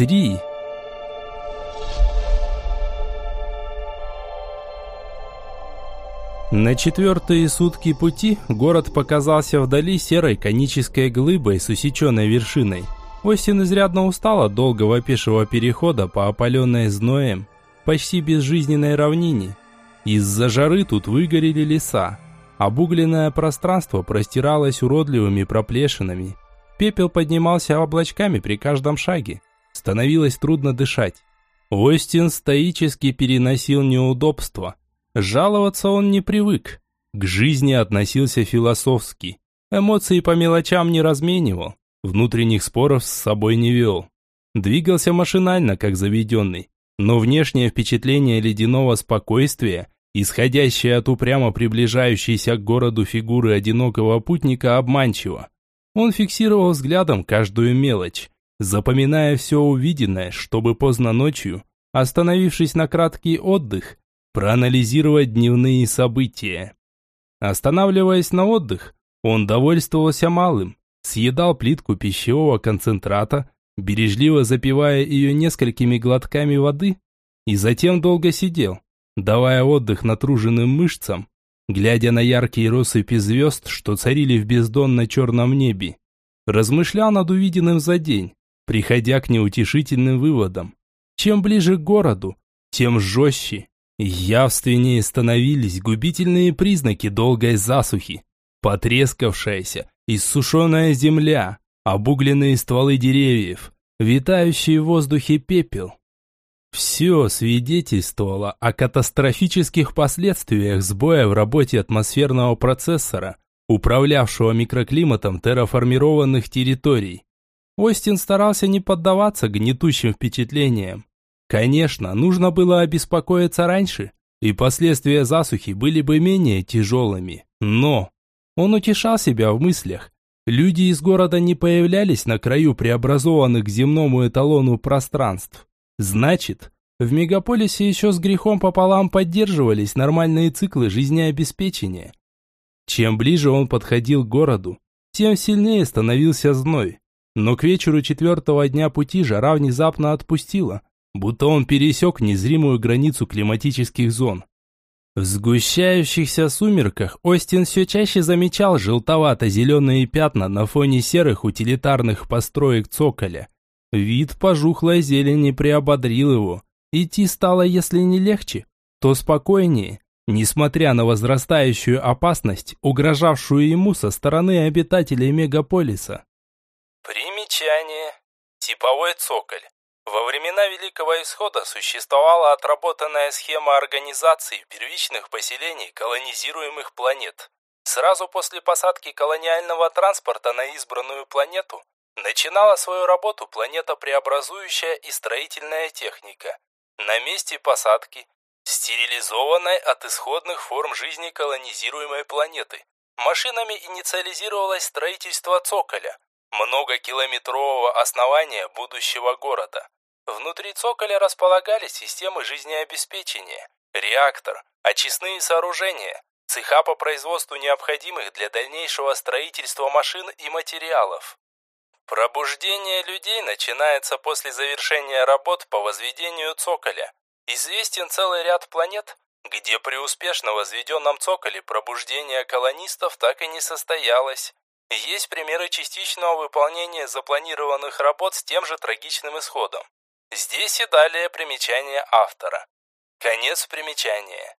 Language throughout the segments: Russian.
Три. На четвертые сутки пути город показался вдали серой конической глыбой с усеченной вершиной. Остин изрядно устал от долгого пешего перехода по опаленной зноем, почти безжизненной равнине. Из-за жары тут выгорели леса. Обугленное пространство простиралось уродливыми проплешинами. Пепел поднимался облачками при каждом шаге. Становилось трудно дышать. Остин стоически переносил неудобства. Жаловаться он не привык. К жизни относился философски. Эмоции по мелочам не разменивал. Внутренних споров с собой не вел. Двигался машинально, как заведенный. Но внешнее впечатление ледяного спокойствия, исходящее от упрямо приближающейся к городу фигуры одинокого путника, обманчиво. Он фиксировал взглядом каждую мелочь, запоминая все увиденное, чтобы поздно ночью, остановившись на краткий отдых, проанализировать дневные события. Останавливаясь на отдых, он довольствовался малым, съедал плитку пищевого концентрата, бережливо запивая ее несколькими глотками воды, и затем долго сидел, давая отдых натруженным мышцам, глядя на яркие россыпи звезд, что царили в бездонно-черном небе. Размышлял над увиденным за день, приходя к неутешительным выводам. Чем ближе к городу, тем жестче Явственнее становились губительные признаки долгой засухи. Потрескавшаяся, иссушенная земля, обугленные стволы деревьев, витающий в воздухе пепел. Все свидетельствовало о катастрофических последствиях сбоя в работе атмосферного процессора, управлявшего микроклиматом терраформированных территорий. Остин старался не поддаваться гнетущим впечатлениям, Конечно, нужно было обеспокоиться раньше, и последствия засухи были бы менее тяжелыми. Но он утешал себя в мыслях. Люди из города не появлялись на краю преобразованных к земному эталону пространств. Значит, в мегаполисе еще с грехом пополам поддерживались нормальные циклы жизнеобеспечения. Чем ближе он подходил к городу, тем сильнее становился зной. Но к вечеру четвертого дня пути жара внезапно отпустила – будто он пересек незримую границу климатических зон. В сгущающихся сумерках Остин все чаще замечал желтовато-зеленые пятна на фоне серых утилитарных построек цоколя. Вид пожухлой зелени приободрил его. Идти стало, если не легче, то спокойнее, несмотря на возрастающую опасность, угрожавшую ему со стороны обитателей мегаполиса. Примечание. Типовой цоколь. Во времена Великого Исхода существовала отработанная схема организации первичных поселений колонизируемых планет. Сразу после посадки колониального транспорта на избранную планету начинала свою работу планета-преобразующая и строительная техника. На месте посадки, стерилизованной от исходных форм жизни колонизируемой планеты, машинами инициализировалось строительство цоколя, многокилометрового основания будущего города. Внутри цоколя располагались системы жизнеобеспечения, реактор, очистные сооружения, цеха по производству необходимых для дальнейшего строительства машин и материалов. Пробуждение людей начинается после завершения работ по возведению цоколя. Известен целый ряд планет, где при успешно возведенном цоколе пробуждение колонистов так и не состоялось. Есть примеры частичного выполнения запланированных работ с тем же трагичным исходом. Здесь и далее примечание автора. Конец примечания.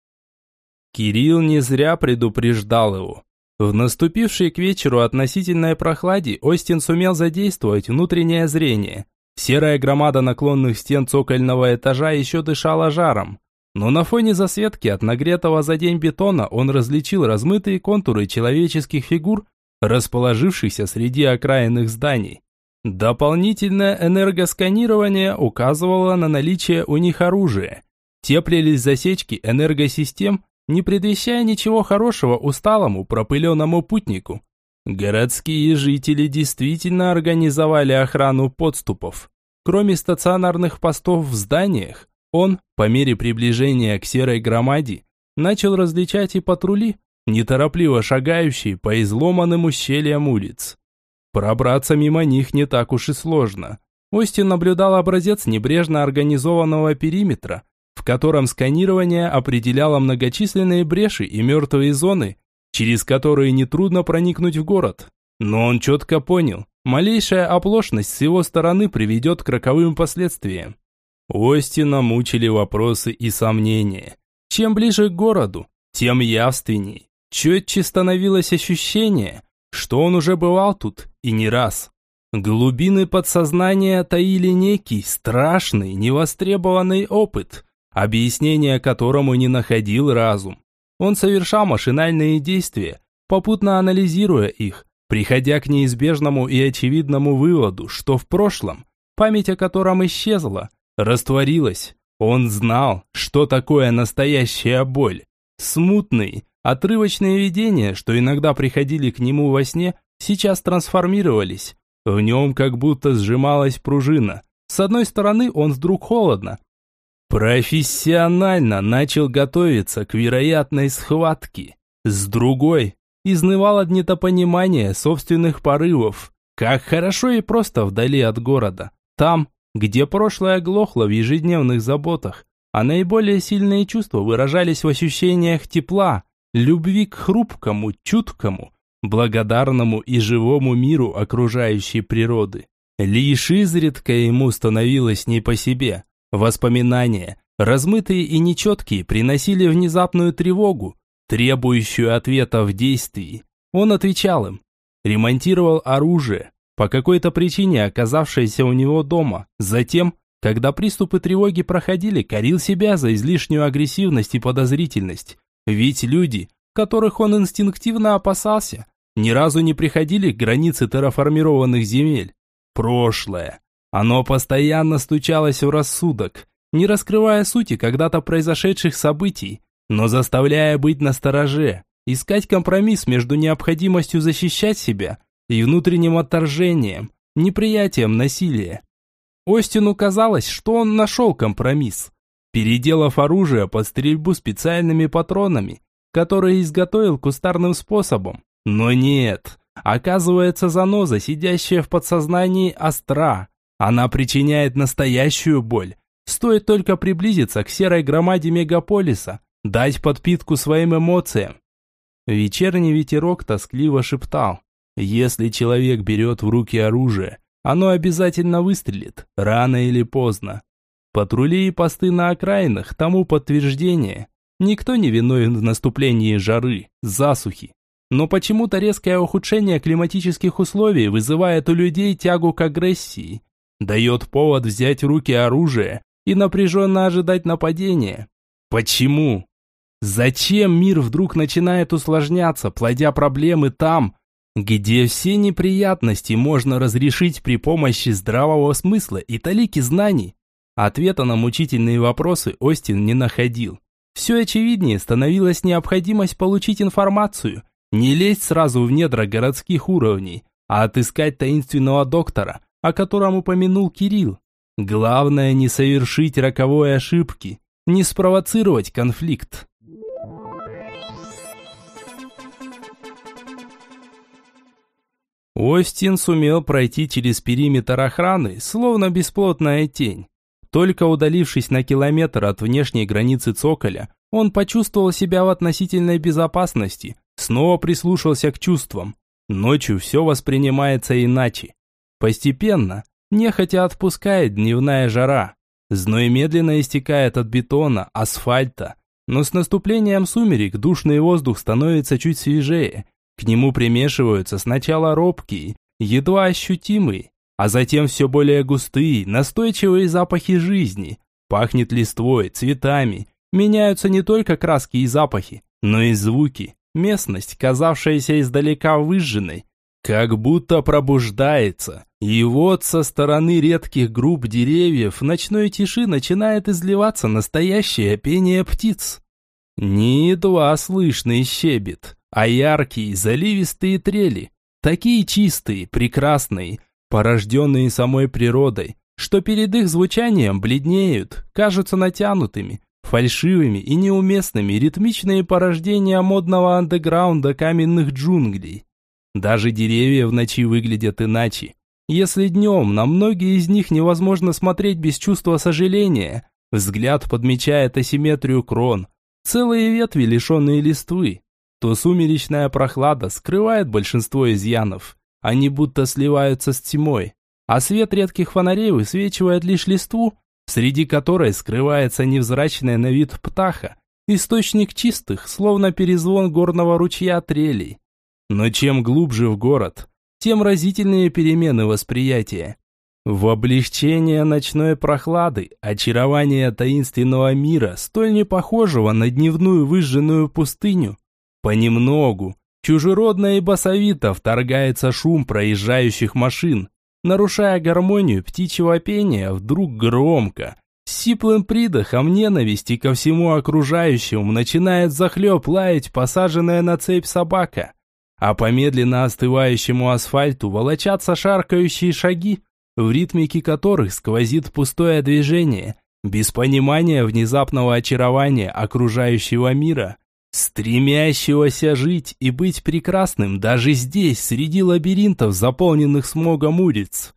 Кирилл не зря предупреждал его. В наступившей к вечеру относительной прохладе Остин сумел задействовать внутреннее зрение. Серая громада наклонных стен цокольного этажа еще дышала жаром. Но на фоне засветки от нагретого за день бетона он различил размытые контуры человеческих фигур, расположившихся среди окраинных зданий. Дополнительное энергосканирование указывало на наличие у них оружия. Теплились засечки энергосистем, не предвещая ничего хорошего усталому пропыленному путнику. Городские жители действительно организовали охрану подступов. Кроме стационарных постов в зданиях, он, по мере приближения к серой громаде, начал различать и патрули, неторопливо шагающие по изломанным ущельям улиц. Пробраться мимо них не так уж и сложно. Остин наблюдал образец небрежно организованного периметра, в котором сканирование определяло многочисленные бреши и мертвые зоны, через которые нетрудно проникнуть в город. Но он четко понял, малейшая оплошность с его стороны приведет к роковым последствиям. Остина мучили вопросы и сомнения. Чем ближе к городу, тем явственней, четче становилось ощущение, что он уже бывал тут и не раз. Глубины подсознания таили некий страшный, невостребованный опыт, объяснение которому не находил разум. Он совершал машинальные действия, попутно анализируя их, приходя к неизбежному и очевидному выводу, что в прошлом, память о котором исчезла, растворилась. Он знал, что такое настоящая боль. Смутные, отрывочные видения, что иногда приходили к нему во сне, сейчас трансформировались. В нем как будто сжималась пружина. С одной стороны, он вдруг холодно, Профессионально начал готовиться к вероятной схватке. С другой, изнывал от недопонимания собственных порывов. Как хорошо и просто вдали от города. Там, где прошлое глохло в ежедневных заботах, а наиболее сильные чувства выражались в ощущениях тепла, любви к хрупкому, чуткому, благодарному и живому миру окружающей природы. Лишь изредка ему становилось не по себе – Воспоминания, размытые и нечеткие, приносили внезапную тревогу, требующую ответа в действии. Он отвечал им. Ремонтировал оружие, по какой-то причине оказавшееся у него дома. Затем, когда приступы тревоги проходили, корил себя за излишнюю агрессивность и подозрительность. Ведь люди, которых он инстинктивно опасался, ни разу не приходили к границе терраформированных земель. Прошлое. Оно постоянно стучалось в рассудок, не раскрывая сути когда-то произошедших событий, но заставляя быть настороже, искать компромисс между необходимостью защищать себя и внутренним отторжением, неприятием насилия. Остину казалось, что он нашел компромисс, переделав оружие под стрельбу специальными патронами, которые изготовил кустарным способом. Но нет, оказывается заноза, сидящая в подсознании, остра, она причиняет настоящую боль. Стоит только приблизиться к серой громаде мегаполиса, дать подпитку своим эмоциям. Вечерний ветерок тоскливо шептал. Если человек берет в руки оружие, оно обязательно выстрелит, рано или поздно. Патрули и посты на окраинах тому подтверждение. Никто не виновен в наступлении жары, засухи. Но почему-то резкое ухудшение климатических условий вызывает у людей тягу к агрессии, дает повод взять в руки оружие и напряженно ожидать нападения. Почему? Зачем мир вдруг начинает усложняться, плодя проблемы там, где все неприятности можно разрешить при помощи здравого смысла и талики знаний? Ответа на мучительные вопросы Остин не находил. Все очевиднее становилась необходимость получить информацию, не лезть сразу в недра городских уровней, а отыскать таинственного доктора, о котором упомянул Кирилл. Главное не совершить роковой ошибки, не спровоцировать конфликт. Остин сумел пройти через периметр охраны, словно бесплотная тень. Только удалившись на километр от внешней границы цоколя, он почувствовал себя в относительной безопасности, снова прислушался к чувствам. Ночью все воспринимается иначе. Постепенно, нехотя отпускает дневная жара. Зной медленно истекает от бетона, асфальта. Но с наступлением сумерек душный воздух становится чуть свежее. К нему примешиваются сначала робкие, едва ощутимые, а затем все более густые, настойчивые запахи жизни. Пахнет листвой, цветами. Меняются не только краски и запахи, но и звуки. Местность, казавшаяся издалека выжженной, как будто пробуждается. И вот со стороны редких групп деревьев в ночной тиши начинает изливаться настоящее пение птиц. Не едва слышный щебет, а яркие заливистые трели. Такие чистые, прекрасные, порожденные самой природой, что перед их звучанием бледнеют, кажутся натянутыми, фальшивыми и неуместными ритмичные порождения модного андеграунда каменных джунглей. Даже деревья в ночи выглядят иначе. Если днем на многие из них невозможно смотреть без чувства сожаления, взгляд подмечает асимметрию крон, целые ветви, лишенные листвы, то сумеречная прохлада скрывает большинство изъянов. Они будто сливаются с тьмой, а свет редких фонарей высвечивает лишь листву, среди которой скрывается невзрачная на вид птаха, источник чистых, словно перезвон горного ручья трелей. Но чем глубже в город, тем разительнее перемены восприятия. В облегчение ночной прохлады, очарование таинственного мира, столь не похожего на дневную выжженную пустыню, понемногу, чужеродно и басовито вторгается шум проезжающих машин, нарушая гармонию птичьего пения вдруг громко, с сиплым придохом ненависти ко всему окружающему начинает захлеб лаять посаженная на цепь собака, а по медленно остывающему асфальту волочатся шаркающие шаги, в ритмике которых сквозит пустое движение, без понимания внезапного очарования окружающего мира, стремящегося жить и быть прекрасным даже здесь, среди лабиринтов, заполненных смогом улиц.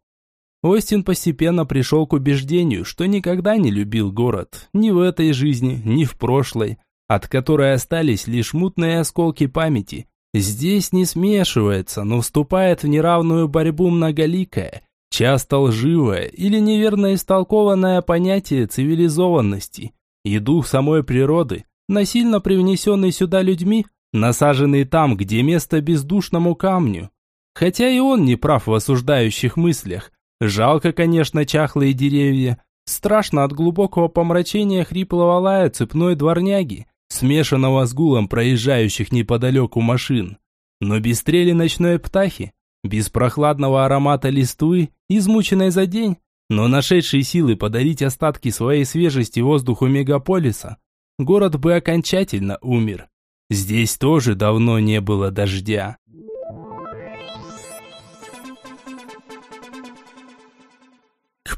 Остин постепенно пришел к убеждению, что никогда не любил город, ни в этой жизни, ни в прошлой, от которой остались лишь мутные осколки памяти. Здесь не смешивается, но вступает в неравную борьбу многоликое, часто лживое или неверно истолкованное понятие цивилизованности и дух самой природы, насильно привнесенный сюда людьми, насаженный там, где место бездушному камню. Хотя и он не прав в осуждающих мыслях, Жалко, конечно, чахлые деревья. Страшно от глубокого помрачения хриплого лая цепной дворняги, смешанного с гулом проезжающих неподалеку машин. Но без стрели ночной птахи, без прохладного аромата листвы, измученной за день, но нашедшей силы подарить остатки своей свежести воздуху мегаполиса, город бы окончательно умер. Здесь тоже давно не было дождя.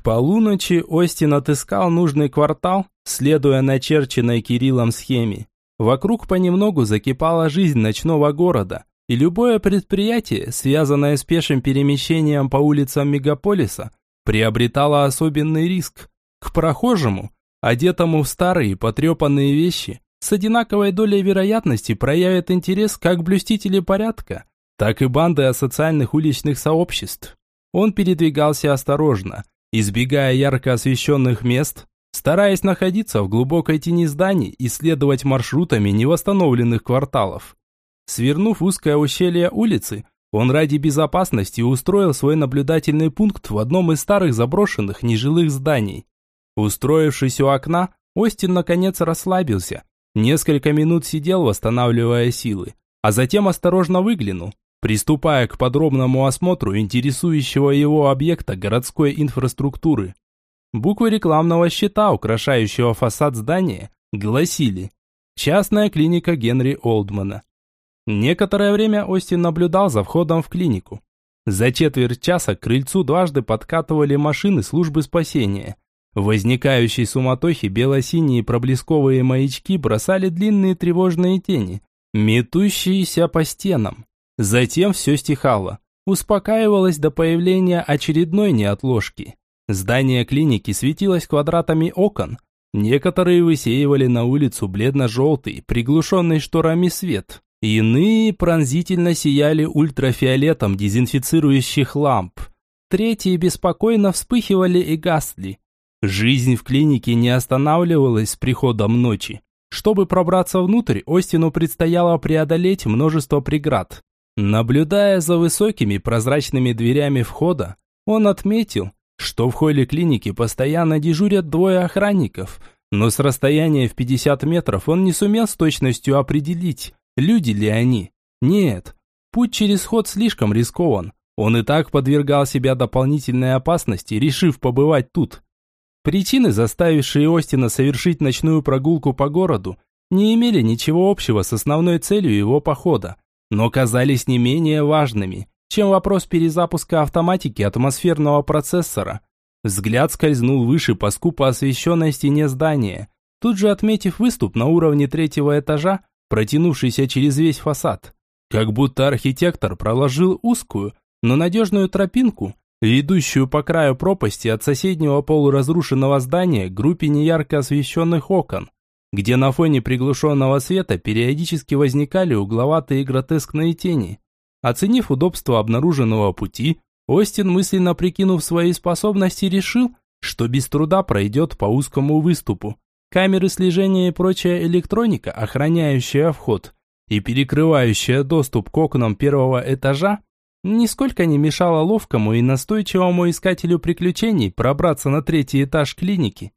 полуночи Остин отыскал нужный квартал, следуя начерченной Кириллом схеме. Вокруг понемногу закипала жизнь ночного города, и любое предприятие, связанное с пешим перемещением по улицам мегаполиса, приобретало особенный риск. К прохожему, одетому в старые потрепанные вещи, с одинаковой долей вероятности проявят интерес как блюстители порядка, так и банды асоциальных уличных сообществ. Он передвигался осторожно, избегая ярко освещенных мест, стараясь находиться в глубокой тени зданий и следовать маршрутами невосстановленных кварталов. Свернув узкое ущелье улицы, он ради безопасности устроил свой наблюдательный пункт в одном из старых заброшенных нежилых зданий. Устроившись у окна, Остин наконец расслабился. Несколько минут сидел, восстанавливая силы, а затем осторожно выглянул. Приступая к подробному осмотру интересующего его объекта городской инфраструктуры, буквы рекламного щита, украшающего фасад здания, гласили «Частная клиника Генри Олдмана». Некоторое время Остин наблюдал за входом в клинику. За четверть часа к крыльцу дважды подкатывали машины службы спасения. В возникающей суматохе бело-синие проблесковые маячки бросали длинные тревожные тени, метущиеся по стенам. Затем все стихало. Успокаивалось до появления очередной неотложки. Здание клиники светилось квадратами окон. Некоторые высеивали на улицу бледно-желтый, приглушенный шторами свет. Иные пронзительно сияли ультрафиолетом дезинфицирующих ламп. Третьи беспокойно вспыхивали и гасли. Жизнь в клинике не останавливалась с приходом ночи. Чтобы пробраться внутрь, Остину предстояло преодолеть множество преград. Наблюдая за высокими прозрачными дверями входа, он отметил, что в холле клиники постоянно дежурят двое охранников, но с расстояния в 50 метров он не сумел с точностью определить, люди ли они. Нет, путь через ход слишком рискован. Он и так подвергал себя дополнительной опасности, решив побывать тут. Причины, заставившие Остина совершить ночную прогулку по городу, не имели ничего общего с основной целью его похода – но казались не менее важными, чем вопрос перезапуска автоматики атмосферного процессора. Взгляд скользнул выше по скупо освещенной стене здания, тут же отметив выступ на уровне третьего этажа, протянувшийся через весь фасад. Как будто архитектор проложил узкую, но надежную тропинку, ведущую по краю пропасти от соседнего полуразрушенного здания к группе неярко освещенных окон, где на фоне приглушенного света периодически возникали угловатые гротескные тени. Оценив удобство обнаруженного пути, Остин, мысленно прикинув свои способности, решил, что без труда пройдет по узкому выступу. Камеры слежения и прочая электроника, охраняющая вход и перекрывающая доступ к окнам первого этажа, нисколько не мешала ловкому и настойчивому искателю приключений пробраться на третий этаж клиники.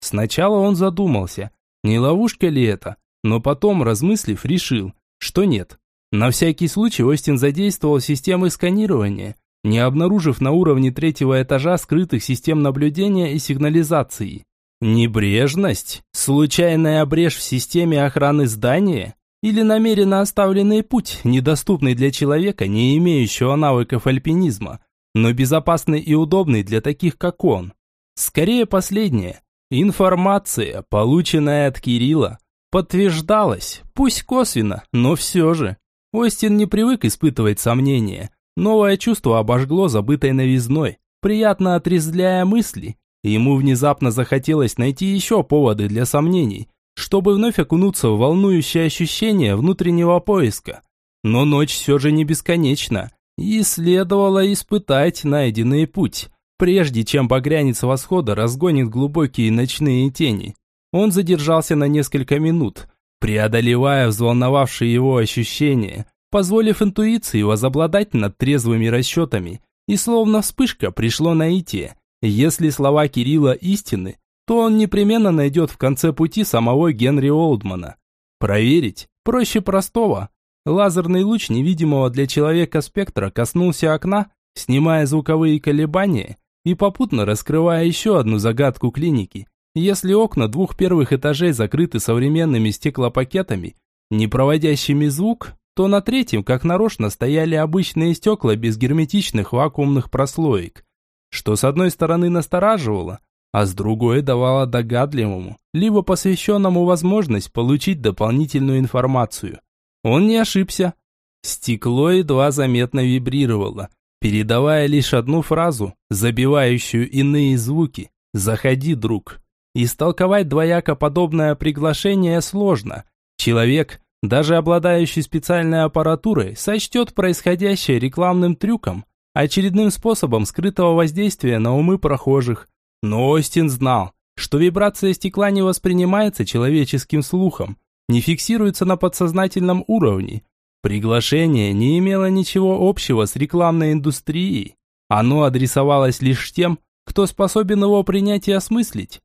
Сначала он задумался, не ловушка ли это, но потом, размыслив, решил, что нет. На всякий случай Остин задействовал системы сканирования, не обнаружив на уровне третьего этажа скрытых систем наблюдения и сигнализации. Небрежность? Случайная брешь в системе охраны здания? Или намеренно оставленный путь, недоступный для человека, не имеющего навыков альпинизма, но безопасный и удобный для таких, как он? Скорее последнее. Информация, полученная от Кирилла, подтверждалась, пусть косвенно, но все же. Остин не привык испытывать сомнения. Новое чувство обожгло забытой новизной, приятно отрезвляя мысли. Ему внезапно захотелось найти еще поводы для сомнений, чтобы вновь окунуться в волнующее ощущение внутреннего поиска. Но ночь все же не бесконечна, и следовало испытать найденный путь, прежде чем багрянец восхода разгонит глубокие ночные тени. Он задержался на несколько минут, преодолевая взволновавшие его ощущения, позволив интуиции возобладать над трезвыми расчетами, и словно вспышка пришло наитие. Если слова Кирилла истины, то он непременно найдет в конце пути самого Генри Олдмана. Проверить проще простого. Лазерный луч невидимого для человека спектра коснулся окна, снимая звуковые колебания и попутно раскрывая еще одну загадку клиники. Если окна двух первых этажей закрыты современными стеклопакетами, не проводящими звук, то на третьем, как нарочно, стояли обычные стекла без герметичных вакуумных прослоек, что с одной стороны настораживало, а с другой давала догадливому, либо посвященному возможность получить дополнительную информацию. Он не ошибся. Стекло едва заметно вибрировало, передавая лишь одну фразу, забивающую иные звуки «Заходи, друг». Истолковать двояко подобное приглашение сложно. Человек, даже обладающий специальной аппаратурой, сочтет происходящее рекламным трюком, очередным способом скрытого воздействия на умы прохожих, но Остин знал, что вибрация стекла не воспринимается человеческим слухом, не фиксируется на подсознательном уровне. Приглашение не имело ничего общего с рекламной индустрией. Оно адресовалось лишь тем, кто способен его принять и осмыслить.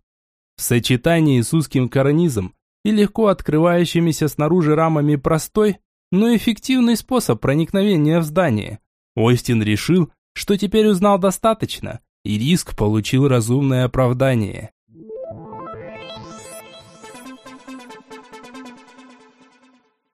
В сочетании с узким карнизом и легко открывающимися снаружи рамами простой, но эффективный способ проникновения в здание. Остин решил, что теперь узнал достаточно, и риск получил разумное оправдание.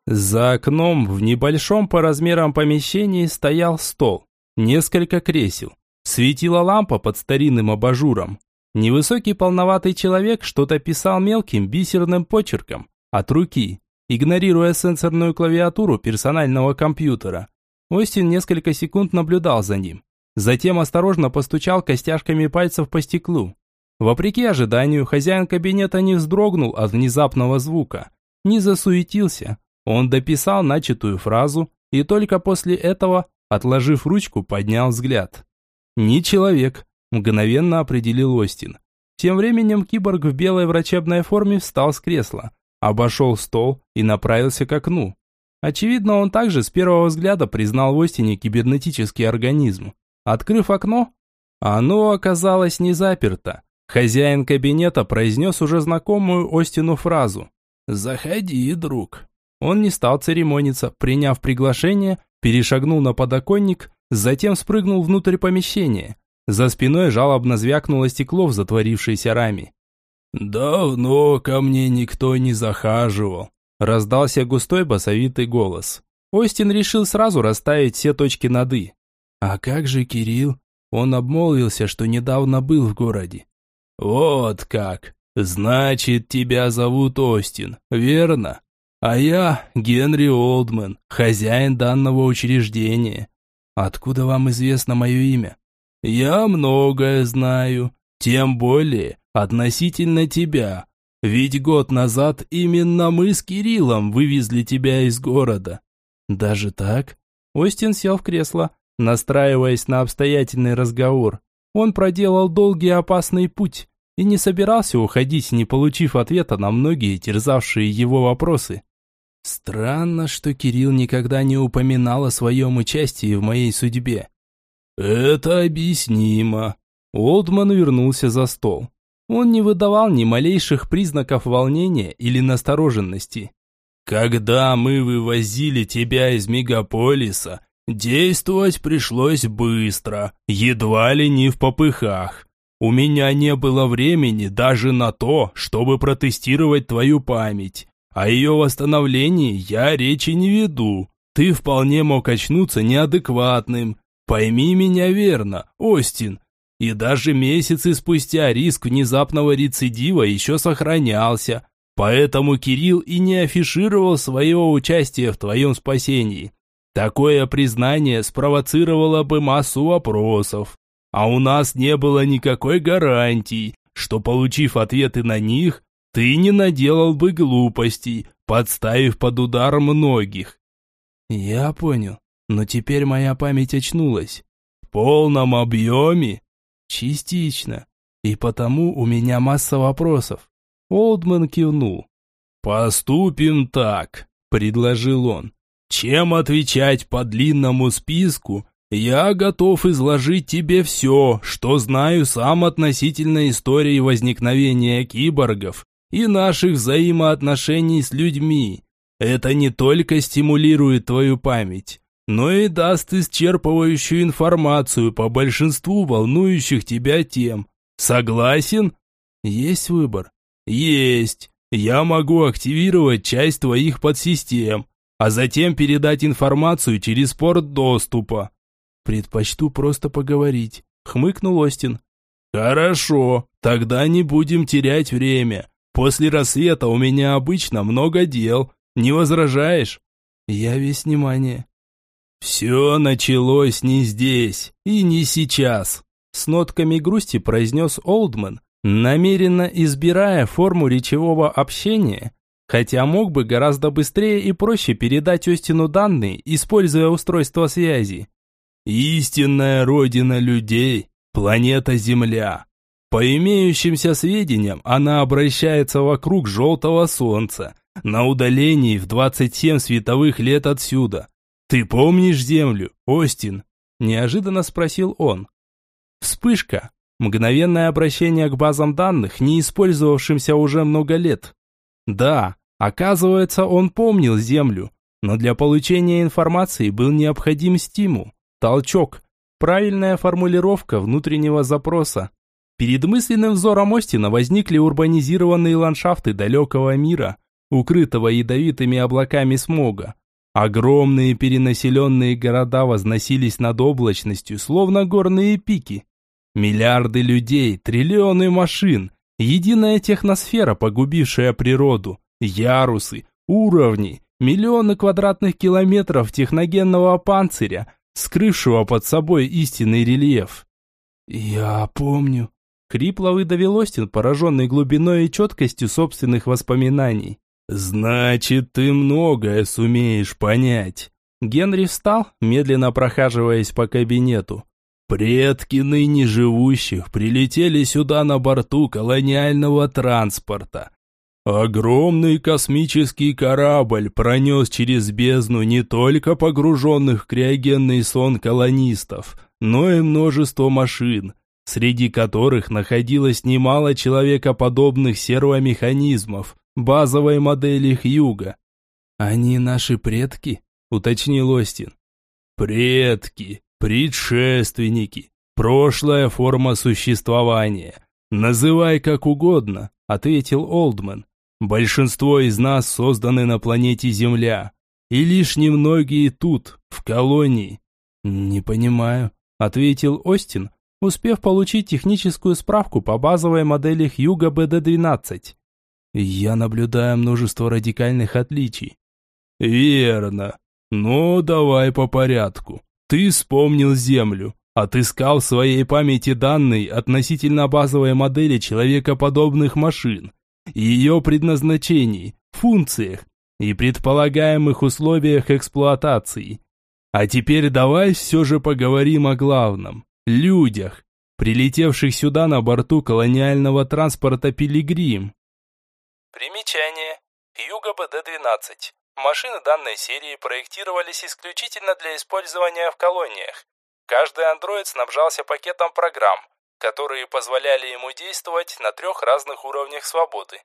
За окном в небольшом по размерам помещении стоял стол, несколько кресел. Светила лампа под старинным абажуром. Невысокий полноватый человек что-то писал мелким бисерным почерком от руки, игнорируя сенсорную клавиатуру персонального компьютера. Остин несколько секунд наблюдал за ним. Затем осторожно постучал костяшками пальцев по стеклу. Вопреки ожиданию, хозяин кабинета не вздрогнул от внезапного звука, не засуетился. Он дописал начатую фразу и только после этого, отложив ручку, поднял взгляд. «Не человек», – мгновенно определил Остин. Тем временем киборг в белой врачебной форме встал с кресла, обошел стол и направился к окну. Очевидно, он также с первого взгляда признал в Остине кибернетический организм. Открыв окно, оно оказалось не заперто. Хозяин кабинета произнес уже знакомую Остину фразу «Заходи, друг». Он не стал церемониться, приняв приглашение, перешагнул на подоконник, затем спрыгнул внутрь помещения. За спиной жалобно звякнуло стекло в затворившейся раме. «Давно ко мне никто не захаживал», – раздался густой басовитый голос. Остин решил сразу расставить все точки над «и». «А как же Кирилл?» Он обмолвился, что недавно был в городе. «Вот как! Значит, тебя зовут Остин, верно? А я Генри Олдман, хозяин данного учреждения. Откуда вам известно мое имя?» Я многое знаю, тем более относительно тебя. Ведь год назад именно мы с Кириллом вывезли тебя из города. Даже так? Остин сел в кресло, настраиваясь на обстоятельный разговор. Он проделал долгий опасный путь и не собирался уходить, не получив ответа на многие терзавшие его вопросы. Странно, что Кирилл никогда не упоминал о своем участии в моей судьбе. Это объяснимо. Олдман вернулся за стол. Он не выдавал ни малейших признаков волнения или настороженности. Когда мы вывозили тебя из мегаполиса, действовать пришлось быстро, едва ли не в попыхах. У меня не было времени даже на то, чтобы протестировать твою память. О ее восстановлении я речи не веду. Ты вполне мог очнуться неадекватным. Пойми меня верно, Остин. И даже месяцы спустя риск внезапного рецидива еще сохранялся. Поэтому Кирилл и не афишировал своего участия в твоем спасении. Такое признание спровоцировало бы массу вопросов. А у нас не было никакой гарантии, что, получив ответы на них, ты не наделал бы глупостей, подставив под удар многих. Я понял, но теперь моя память очнулась. В полном объеме? Частично. И потому у меня масса вопросов. Олдман кивнул. «Поступим так», – предложил он. «Чем отвечать по длинному списку, я готов изложить тебе все, что знаю сам относительно истории возникновения киборгов и наших взаимоотношений с людьми. Это не только стимулирует твою память, но и даст исчерпывающую информацию по большинству волнующих тебя тем. Согласен? Есть выбор. Есть. Я могу активировать часть твоих подсистем, а затем передать информацию через порт доступа. Предпочту просто поговорить, хмыкнул Остин. Хорошо, тогда не будем терять время. После рассвета у меня обычно много дел. Не возражаешь? Я весь внимание. Все началось не здесь и не сейчас. С нотками грусти произнес Олдман, намеренно избирая форму речевого общения, хотя мог бы гораздо быстрее и проще передать Остину данные, используя устройство связи. Истинная родина людей – планета Земля. По имеющимся сведениям, она обращается вокруг желтого солнца, на удалении в 27 световых лет отсюда. Ты помнишь Землю, Остин? Неожиданно спросил он. Вспышка. Мгновенное обращение к базам данных, не использовавшимся уже много лет. Да, оказывается, он помнил Землю, но для получения информации был необходим стимул. Толчок. Правильная формулировка внутреннего запроса. Перед мысленным взором Остина возникли урбанизированные ландшафты далекого мира, укрытого ядовитыми облаками смога. Огромные перенаселенные города возносились над облачностью, словно горные пики. Миллиарды людей, триллионы машин, единая техносфера, погубившая природу, ярусы, уровни, миллионы квадратных километров техногенного панциря – скрывшего под собой истинный рельеф. «Я помню», — хрипло выдавил Остин, пораженный глубиной и четкостью собственных воспоминаний. «Значит, ты многое сумеешь понять». Генри встал, медленно прохаживаясь по кабинету. «Предки ныне живущих прилетели сюда на борту колониального транспорта. Огромный космический корабль пронес через бездну не только погруженных в криогенный сон колонистов, но и множество машин, среди которых находилось немало человекоподобных сервомеханизмов, базовой модели Хьюга. «Они наши предки?» – уточнил Остин. «Предки, предшественники, прошлая форма существования. Называй как угодно», – ответил Олдман. Большинство из нас созданы на планете Земля, и лишь немногие тут, в колонии. Не понимаю, ответил Остин, успев получить техническую справку по базовой модели Хьюга БД-12. Я наблюдаю множество радикальных отличий. Верно. Но давай по порядку. Ты вспомнил Землю, отыскал в своей памяти данные относительно базовой модели человекоподобных машин, ее предназначении, функциях и предполагаемых условиях эксплуатации. А теперь давай все же поговорим о главном – людях, прилетевших сюда на борту колониального транспорта «Пилигрим». Примечание. Юга БД-12. Машины данной серии проектировались исключительно для использования в колониях. Каждый андроид снабжался пакетом программ, которые позволяли ему действовать на трех разных уровнях свободы.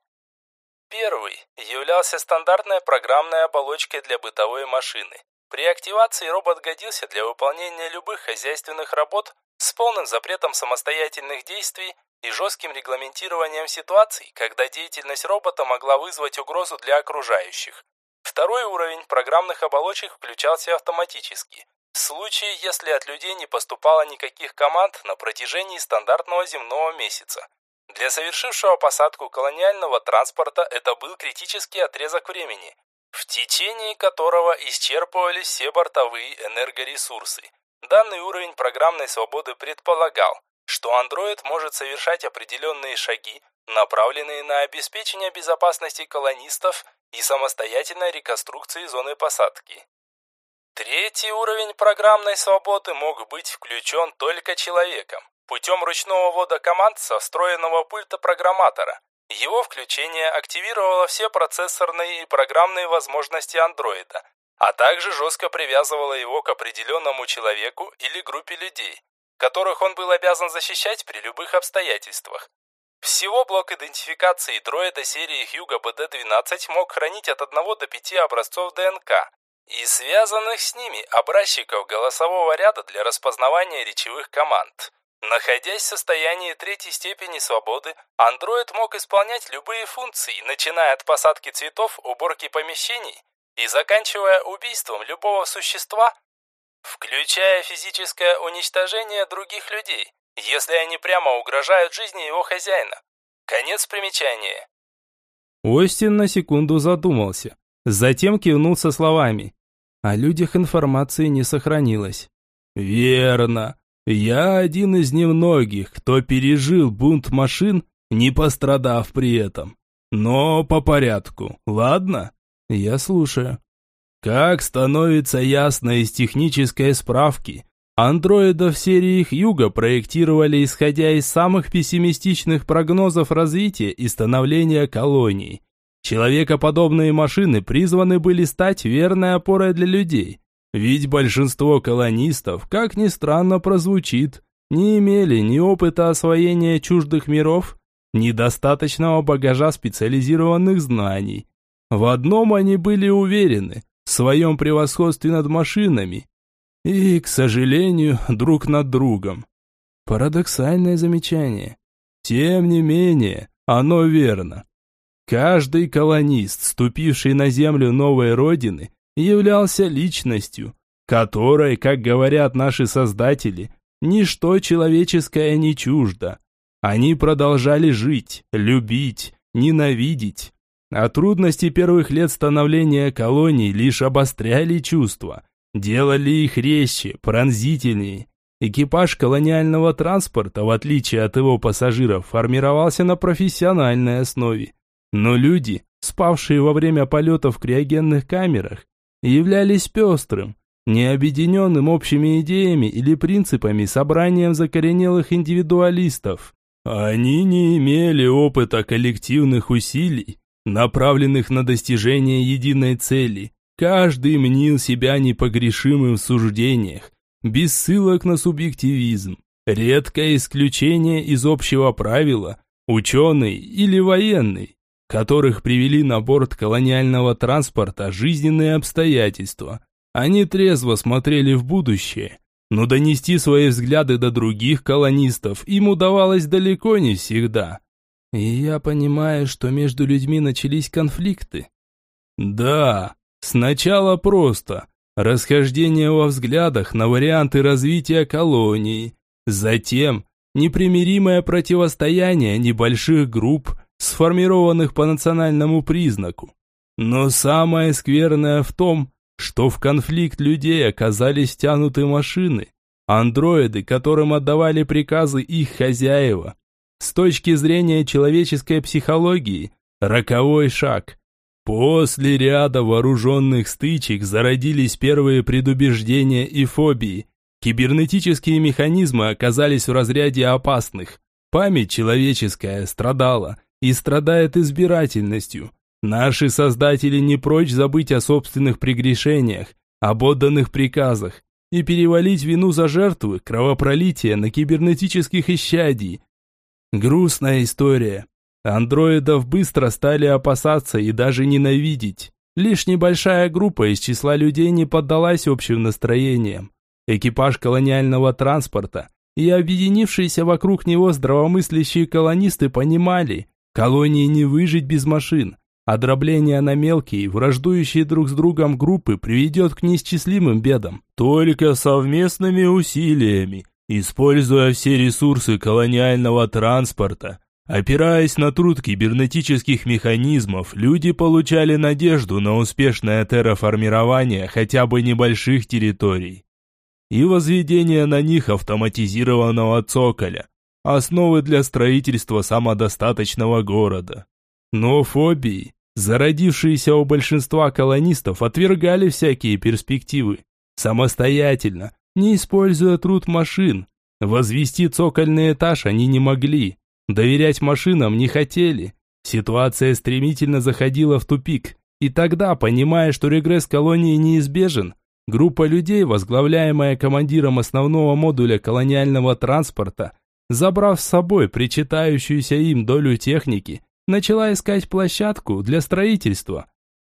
Первый являлся стандартной программной оболочкой для бытовой машины. При активации робот годился для выполнения любых хозяйственных работ с полным запретом самостоятельных действий и жестким регламентированием ситуаций, когда деятельность робота могла вызвать угрозу для окружающих. Второй уровень программных оболочек включался автоматически. В случае, если от людей не поступало никаких команд на протяжении стандартного земного месяца. Для совершившего посадку колониального транспорта это был критический отрезок времени, в течение которого исчерпывались все бортовые энергоресурсы. Данный уровень программной свободы предполагал, что андроид может совершать определенные шаги, направленные на обеспечение безопасности колонистов и самостоятельной реконструкции зоны посадки. Третий уровень программной свободы мог быть включен только человеком, путем ручного ввода команд со встроенного пульта программатора. Его включение активировало все процессорные и программные возможности андроида, а также жестко привязывало его к определенному человеку или группе людей, которых он был обязан защищать при любых обстоятельствах. Всего блок идентификации дроида серии Hugo BD-12 мог хранить от 1 до 5 образцов ДНК и связанных с ними образчиков голосового ряда для распознавания речевых команд. Находясь в состоянии третьей степени свободы, андроид мог исполнять любые функции, начиная от посадки цветов, уборки помещений и заканчивая убийством любого существа, включая физическое уничтожение других людей, если они прямо угрожают жизни его хозяина. Конец примечания. Остин на секунду задумался, затем кивнул со словами. О людях информации не сохранилось. «Верно. Я один из немногих, кто пережил бунт машин, не пострадав при этом. Но по порядку, ладно? Я слушаю. Как становится ясно из технической справки, андроидов серии Юга проектировали исходя из самых пессимистичных прогнозов развития и становления колоний. Человекоподобные машины призваны были стать верной опорой для людей – ведь большинство колонистов, как ни странно прозвучит, не имели ни опыта освоения чуждых миров, ни достаточного багажа специализированных знаний. В одном они были уверены – в своем превосходстве над машинами. И, к сожалению, друг над другом. Парадоксальное замечание. Тем не менее, оно верно. Каждый колонист, ступивший на землю новой родины, являлся личностью, которой, как говорят наши создатели, ничто человеческое не чуждо. Они продолжали жить, любить, ненавидеть. А трудности первых лет становления колоний лишь обостряли чувства, делали их резче, пронзительнее. Экипаж колониального транспорта, в отличие от его пассажиров, формировался на профессиональной основе. Но люди, спавшие во время полетов в криогенных камерах, являлись пестрым, необъединенным общими идеями или принципами собранием закоренелых индивидуалистов. Они не имели опыта коллективных усилий, направленных на достижение единой цели. Каждый мнил себя непогрешимым в суждениях, без ссылок на субъективизм. Редкое исключение из общего правила – ученый или военный, которых привели на борт колониального транспорта жизненные обстоятельства. Они трезво смотрели в будущее, но донести свои взгляды до других колонистов им удавалось далеко не всегда. И я понимаю, что между людьми начались конфликты. Да, сначала просто расхождение во взглядах на варианты развития колонии, затем непримиримое противостояние небольших групп сформированных по национальному признаку. Но самое скверное в том, что в конфликт людей оказались тянуты машины, Андроиды, которым отдавали приказы их хозяева. С точки зрения человеческой психологии, роковой шаг. После ряда вооруженных стычек зародились первые предубеждения и фобии. Кибернетические механизмы оказались в разряде опасных. Память человеческая страдала и страдает избирательностью. Наши создатели не прочь забыть о собственных прегрешениях, об отданных приказах и перевалить вину за жертвы кровопролития на кибернетических исчадий. Грустная история. Андроидов быстро стали опасаться и даже ненавидеть. Лишь небольшая группа из числа людей не поддалась общим настроениям. Экипаж колониального транспорта и объединившиеся вокруг него здравомыслящие колонисты понимали, колонии не выжить без машин, а дробление на мелкие, враждующие друг с другом группы приведет к неисчислимым бедам. Только совместными усилиями, используя все ресурсы колониального транспорта, опираясь на труд кибернетических механизмов, люди получали надежду на успешное терраформирование хотя бы небольших территорий. И возведение на них автоматизированного цоколя, основы для строительства самодостаточного города. Но фобии, зародившиеся у большинства колонистов, отвергали всякие перспективы. Самостоятельно, не используя труд машин, возвести цокольный этаж они не могли, доверять машинам не хотели. Ситуация стремительно заходила в тупик, и тогда, понимая, что регресс колонии неизбежен, группа людей, возглавляемая командиром основного модуля колониального транспорта, забрав с собой причитающуюся им долю техники, начала искать площадку для строительства.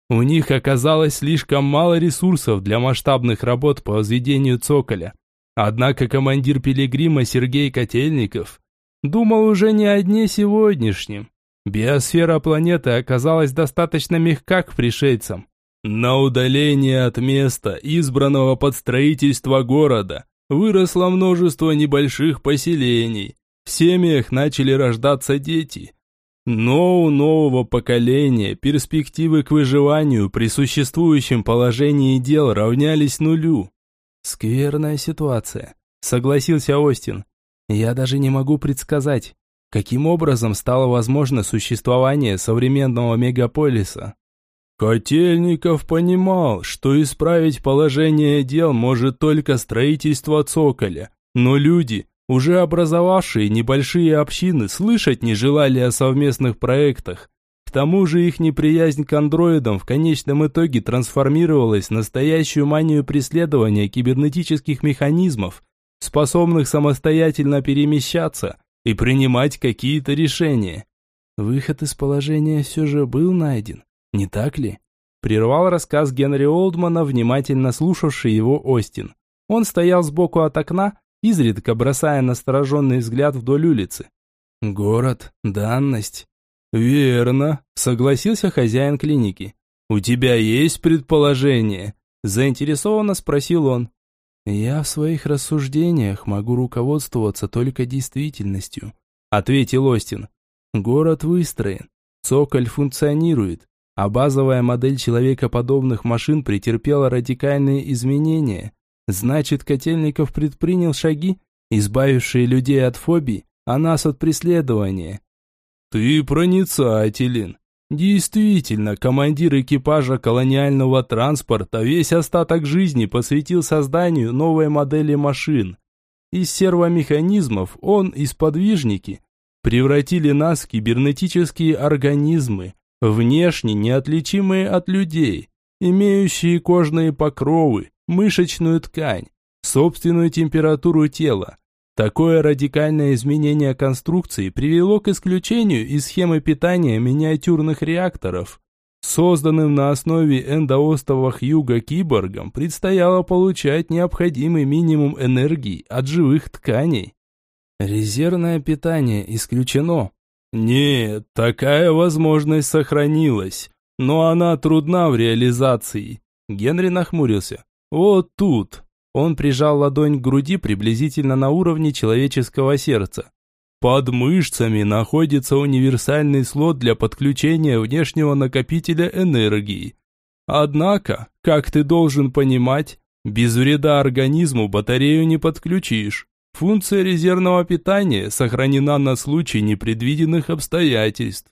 У них оказалось слишком мало ресурсов для масштабных работ по возведению цоколя. Однако командир Пилигрима Сергей Котельников думал уже не о дне сегодняшнем. Биосфера планеты оказалась достаточно мягка к пришельцам. На удаление от места, избранного под строительство города, выросло множество небольших поселений. В семьях начали рождаться дети, но у нового поколения перспективы к выживанию при существующем положении дел равнялись нулю. Скверная ситуация, согласился Остин. Я даже не могу предсказать, каким образом стало возможно существование современного мегаполиса. Котельников понимал, что исправить положение дел может только строительство цоколя, но люди, уже образовавшие небольшие общины слышать не желали о совместных проектах. К тому же их неприязнь к андроидам в конечном итоге трансформировалась в настоящую манию преследования кибернетических механизмов, способных самостоятельно перемещаться и принимать какие-то решения. Выход из положения все же был найден, не так ли? Прервал рассказ Генри Олдмана, внимательно слушавший его Остин. Он стоял сбоку от окна, изредка бросая настороженный взгляд вдоль улицы. «Город, данность». «Верно», — согласился хозяин клиники. «У тебя есть предположение?» Заинтересованно спросил он. «Я в своих рассуждениях могу руководствоваться только действительностью», ответил Остин. «Город выстроен, цоколь функционирует, а базовая модель человекоподобных машин претерпела радикальные изменения. Значит, Котельников предпринял шаги, избавившие людей от фобий, а нас от преследования. Ты проницателен. Действительно, командир экипажа колониального транспорта весь остаток жизни посвятил созданию новой модели машин. Из сервомеханизмов он и сподвижники превратили нас в кибернетические организмы, внешне неотличимые от людей, имеющие кожные покровы, мышечную ткань, собственную температуру тела. Такое радикальное изменение конструкции привело к исключению из схемы питания миниатюрных реакторов. Созданным на основе эндоостова Хьюга киборгам предстояло получать необходимый минимум энергии от живых тканей. Резервное питание исключено. Нет, такая возможность сохранилась, но она трудна в реализации. Генри нахмурился. Вот тут. Он прижал ладонь к груди приблизительно на уровне человеческого сердца. Под мышцами находится универсальный слот для подключения внешнего накопителя энергии. Однако, как ты должен понимать, Без вреда организму батарею не подключишь. Функция резервного питания сохранена на случай непредвиденных обстоятельств.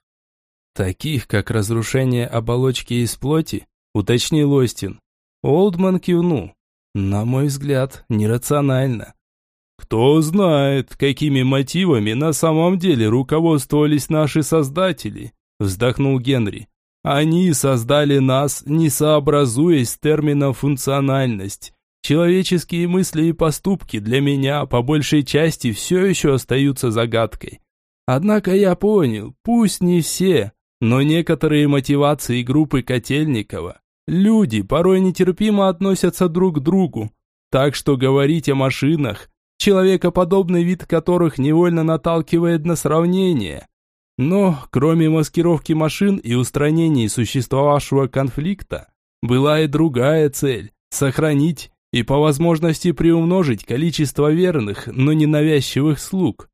Таких, как разрушение оболочки из плоти, уточнил Остин. Олдман кивнул. На мой взгляд, нерационально. Кто знает, какими мотивами на самом деле руководствовались наши создатели, вздохнул Генри. Они создали нас, не сообразуясь с термином функциональность. Человеческие мысли и поступки для меня по большей части все еще остаются загадкой. Однако я понял, пусть не все, но некоторые мотивации группы Котельникова. Люди порой нетерпимо относятся друг к другу, так что говорить о машинах, человекоподобный вид которых невольно наталкивает на сравнение. Но, кроме маскировки машин и устранения существовавшего конфликта, была и другая цель – сохранить и по возможности приумножить количество верных, но ненавязчивых слуг.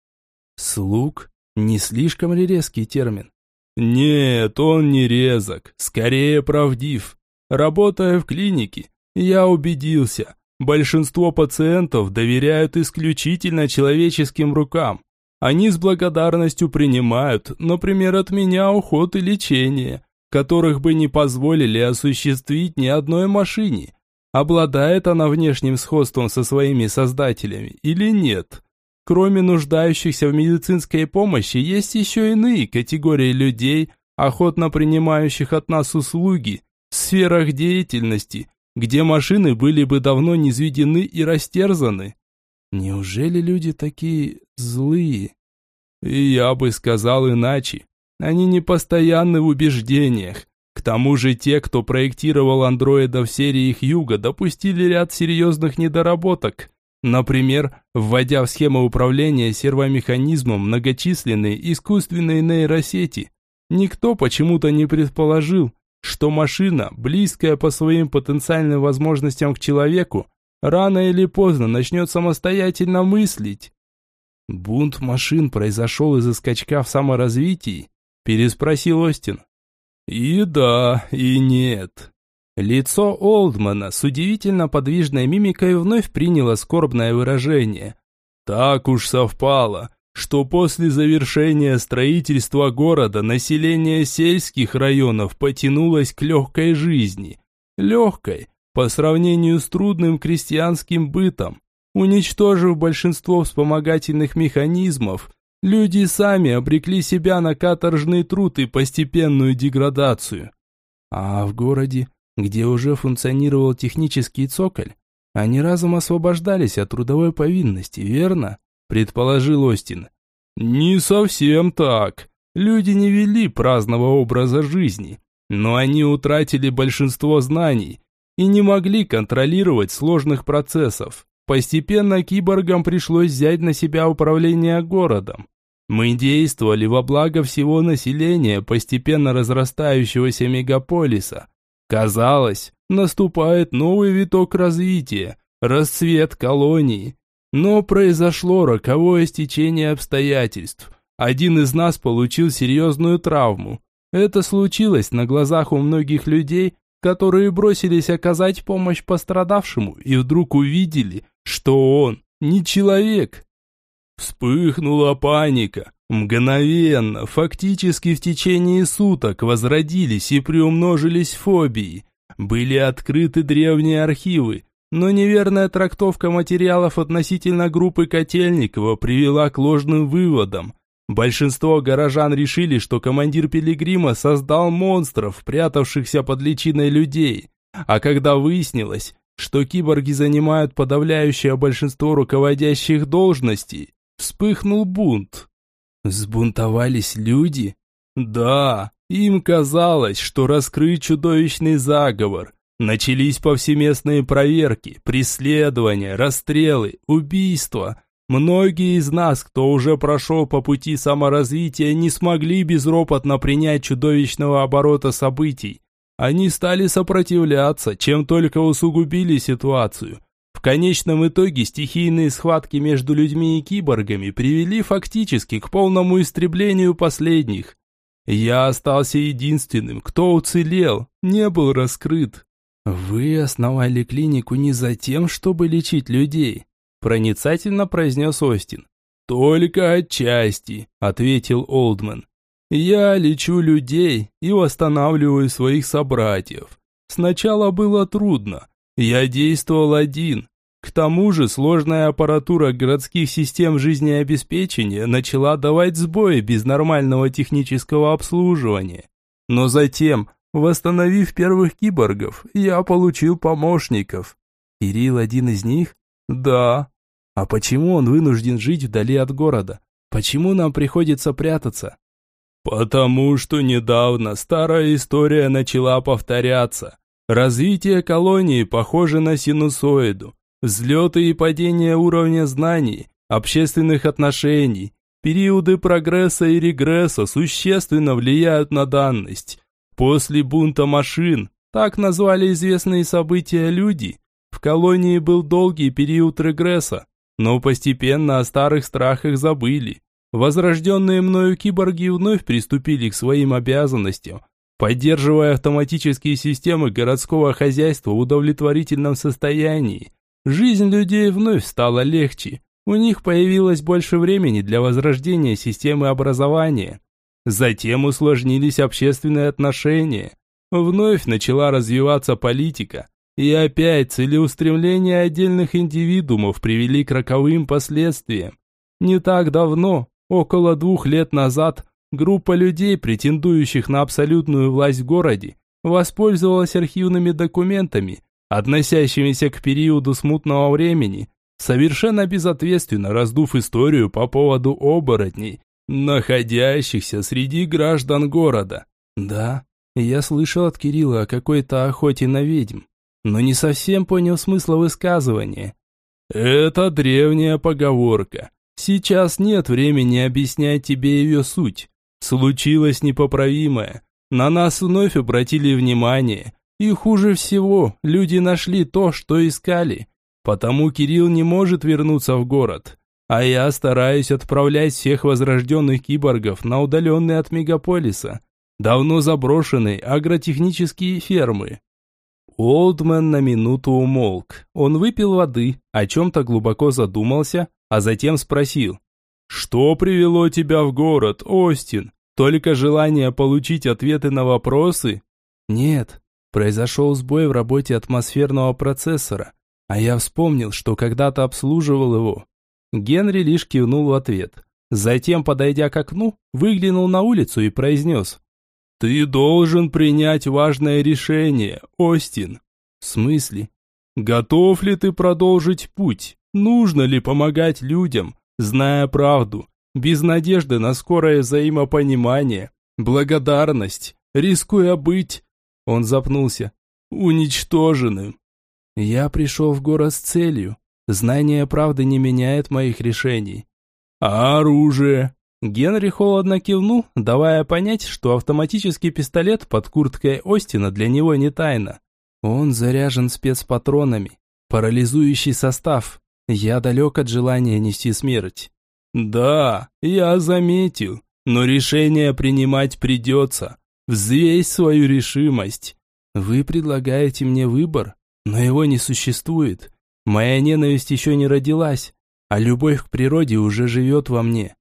Слуг? Не слишком ли резкий термин? Нет, он не резок, скорее правдив. Работая в клинике, я убедился, большинство пациентов доверяют исключительно человеческим рукам. Они с благодарностью принимают, например, от меня уход и лечение, которых бы не позволили осуществить ни одной машине. Обладает она внешним сходством со своими создателями или нет? Кроме нуждающихся в медицинской помощи, есть еще иные категории людей, охотно принимающих от нас услуги в сферах деятельности, где машины были бы давно низведены и растерзаны. Неужели люди такие злые? И я бы сказал иначе. Они не постоянны в убеждениях. К тому же те, кто проектировал андроидов серии Хьюга, допустили ряд серьезных недоработок – Например, вводя в схему управления сервомеханизмом многочисленные искусственные нейросети, никто почему-то не предположил, что машина, близкая по своим потенциальным возможностям к человеку, рано или поздно начнет самостоятельно мыслить. Бунт машин произошел из-за скачка в саморазвитии, переспросил Остин. И да, и нет. Лицо Олдмана с удивительно подвижной мимикой вновь приняло скорбное выражение. Так уж совпало, что после завершения строительства города население сельских районов потянулось к легкой жизни. Легкой, по сравнению с трудным крестьянским бытом. Уничтожив большинство вспомогательных механизмов, люди сами обрекли себя на каторжный труд и постепенную деградацию. А в городе где уже функционировал технический цоколь, они разом освобождались от трудовой повинности, верно? Предположил Остин. Не совсем так. Люди не вели праздного образа жизни, но они утратили большинство знаний и не могли контролировать сложных процессов. Постепенно киборгам пришлось взять на себя управление городом. Мы действовали во благо всего населения постепенно разрастающегося мегаполиса, Казалось, наступает новый виток развития, расцвет колонии. Но произошло роковое стечение обстоятельств. Один из нас получил серьезную травму. Это случилось на глазах у многих людей, которые бросились оказать помощь пострадавшему и вдруг увидели, что он не человек. Вспыхнула паника. Мгновенно, фактически в течение суток возродились и приумножились фобии. Были открыты древние архивы, но неверная трактовка материалов относительно группы Котельникова привела к ложным выводам. Большинство горожан решили, что командир Пилигрима создал монстров, прятавшихся под личиной людей. А когда выяснилось, что киборги занимают подавляющее большинство руководящих должностей, вспыхнул бунт. Взбунтовались люди? Да, им казалось, что раскрыть чудовищный заговор. Начались повсеместные проверки, преследования, расстрелы, убийства. Многие из нас, кто уже прошел по пути саморазвития, не смогли безропотно принять чудовищного оборота событий. Они стали сопротивляться, чем только усугубили ситуацию. В конечном итоге стихийные схватки между людьми и киборгами привели фактически к полному истреблению последних. Я остался единственным, кто уцелел, не был раскрыт. «Вы основали клинику не за тем, чтобы лечить людей», проницательно произнес Остин. «Только отчасти», — ответил Олдман. «Я лечу людей и восстанавливаю своих собратьев. Сначала было трудно. Я действовал один. К тому же сложная аппаратура городских систем жизнеобеспечения начала давать сбои без нормального технического обслуживания. Но затем Восстановив первых киборгов, я получил помощников. Кирилл один из них? Да. А почему он вынужден жить вдали от города? Почему нам приходится прятаться? Потому что недавно старая история начала повторяться. Развитие колонии похоже на синусоиду. Взлеты и падения уровня знаний, общественных отношений, периоды прогресса и регресса существенно влияют на данность. После бунта машин, так назвали известные события люди, в колонии был долгий период регресса, но постепенно о старых страхах забыли. Возрожденные мною киборги вновь приступили к своим обязанностям, поддерживая автоматические системы городского хозяйства в удовлетворительном состоянии. Жизнь людей вновь стала легче, у них появилось больше времени для возрождения системы образования. Затем усложнились общественные отношения. Вновь начала развиваться политика. И опять целеустремления отдельных индивидуумов привели к роковым последствиям. Не так давно, около двух лет назад, группа людей, претендующих на абсолютную власть в городе, воспользовалась архивными документами, относящимися к периоду смутного времени, совершенно безответственно раздув историю по поводу оборотней, находящихся среди граждан города. Да, я слышал от Кирилла о какой-то охоте на ведьм, но не совсем понял смысла высказывания. Это древняя поговорка. Сейчас нет времени объяснять тебе ее суть. Случилось непоправимое. На нас вновь обратили внимание. И хуже всего, люди нашли то, что искали. Потому Кирилл не может вернуться в город. А я стараюсь отправлять всех возрожденных киборгов на удаленные от мегаполиса, давно заброшенные агротехнические фермы. Олдмен на минуту умолк. Он выпил воды, о чем-то глубоко задумался, а затем спросил. «Что привело тебя в город, Остин? Только желание получить ответы на вопросы?» «Нет, произошел сбой в работе атмосферного процессора, а я вспомнил, что когда-то обслуживал его. Генри лишь кивнул в ответ. Затем, подойдя к окну, выглянул на улицу и произнес. «Ты должен принять важное решение, Остин». «В смысле?» «Готов ли ты продолжить путь? Нужно ли помогать людям, зная правду, без надежды на скорое взаимопонимание, благодарность, рискуя быть...» Он запнулся. «Уничтоженным». «Я пришел в город с целью, Знание правды не меняет моих решений. А оружие? Генри холодно кивнул, давая понять, что автоматический пистолет под курткой Остина для него не тайна. Он заряжен спецпатронами. Парализующий состав. Я далек от желания нести смерть. Да, я заметил. Но решение принимать придется. Взвесь свою решимость. Вы предлагаете мне выбор, но его не существует. Моя ненависть еще не родилась, а любовь к природе уже живет во мне.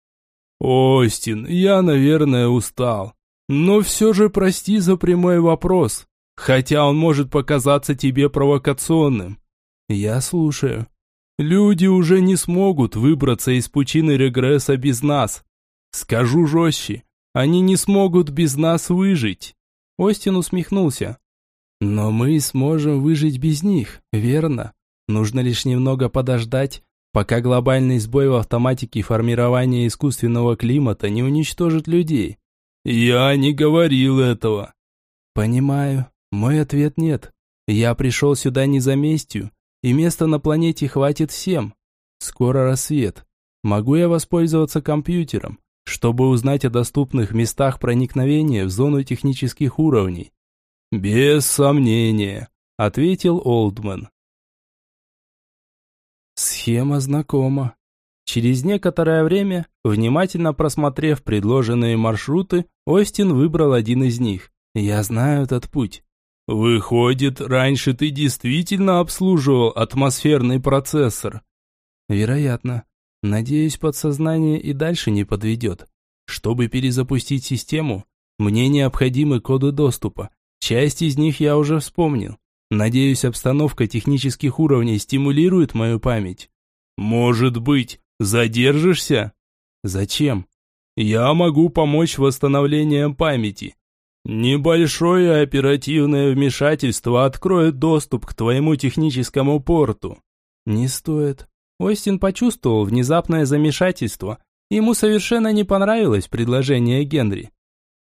Остин, я, наверное, устал. Но все же прости за прямой вопрос, хотя он может показаться тебе провокационным. Я слушаю. Люди уже не смогут выбраться из пучины регресса без нас. Скажу жестче, они не смогут без нас выжить. Остин усмехнулся. Но мы сможем выжить без них, верно? Нужно лишь немного подождать, пока глобальный сбой в автоматике формирования искусственного климата не уничтожит людей. Я не говорил этого. Понимаю. Мой ответ нет. Я пришел сюда не за местью, и места на планете хватит всем. Скоро рассвет. Могу я воспользоваться компьютером, чтобы узнать о доступных местах проникновения в зону технических уровней? Без сомнения, ответил Олдман. Схема знакома. Через некоторое время, внимательно просмотрев предложенные маршруты, Остин выбрал один из них. «Я знаю этот путь». Выходит, раньше ты действительно обслуживал атмосферный процессор? Вероятно. Надеюсь, подсознание и дальше не подведет. Чтобы перезапустить систему, мне необходимы коды доступа. Часть из них я уже вспомнил. Надеюсь, обстановка технических уровней стимулирует мою память. Может быть, задержишься? Зачем? Я могу помочь восстановлением памяти. Небольшое оперативное вмешательство откроет доступ к твоему техническому порту. Не стоит. Остин почувствовал внезапное замешательство. Ему совершенно не понравилось предложение Генри.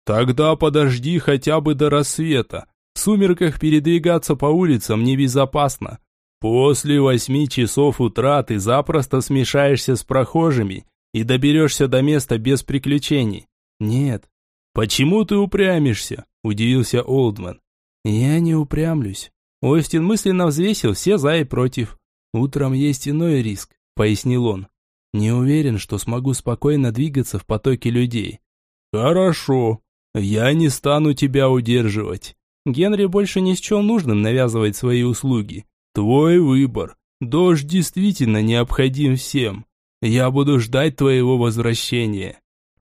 Тогда подожди хотя бы до рассвета. Сумерках передвигаться по улицам небезопасно. После восьми часов утра ты запросто смешаешься с прохожими и доберешься до места без приключений. Нет. Почему ты упрямишься? Удивился Олдман. Я не упрямлюсь. Остин мысленно взвесил все за и против. Утром есть иной риск, пояснил он. Не уверен, что смогу спокойно двигаться в потоке людей. Хорошо, «Я не стану тебя удерживать». Генри больше не счел нужным навязывать свои услуги. «Твой выбор. Дождь действительно необходим всем. Я буду ждать твоего возвращения».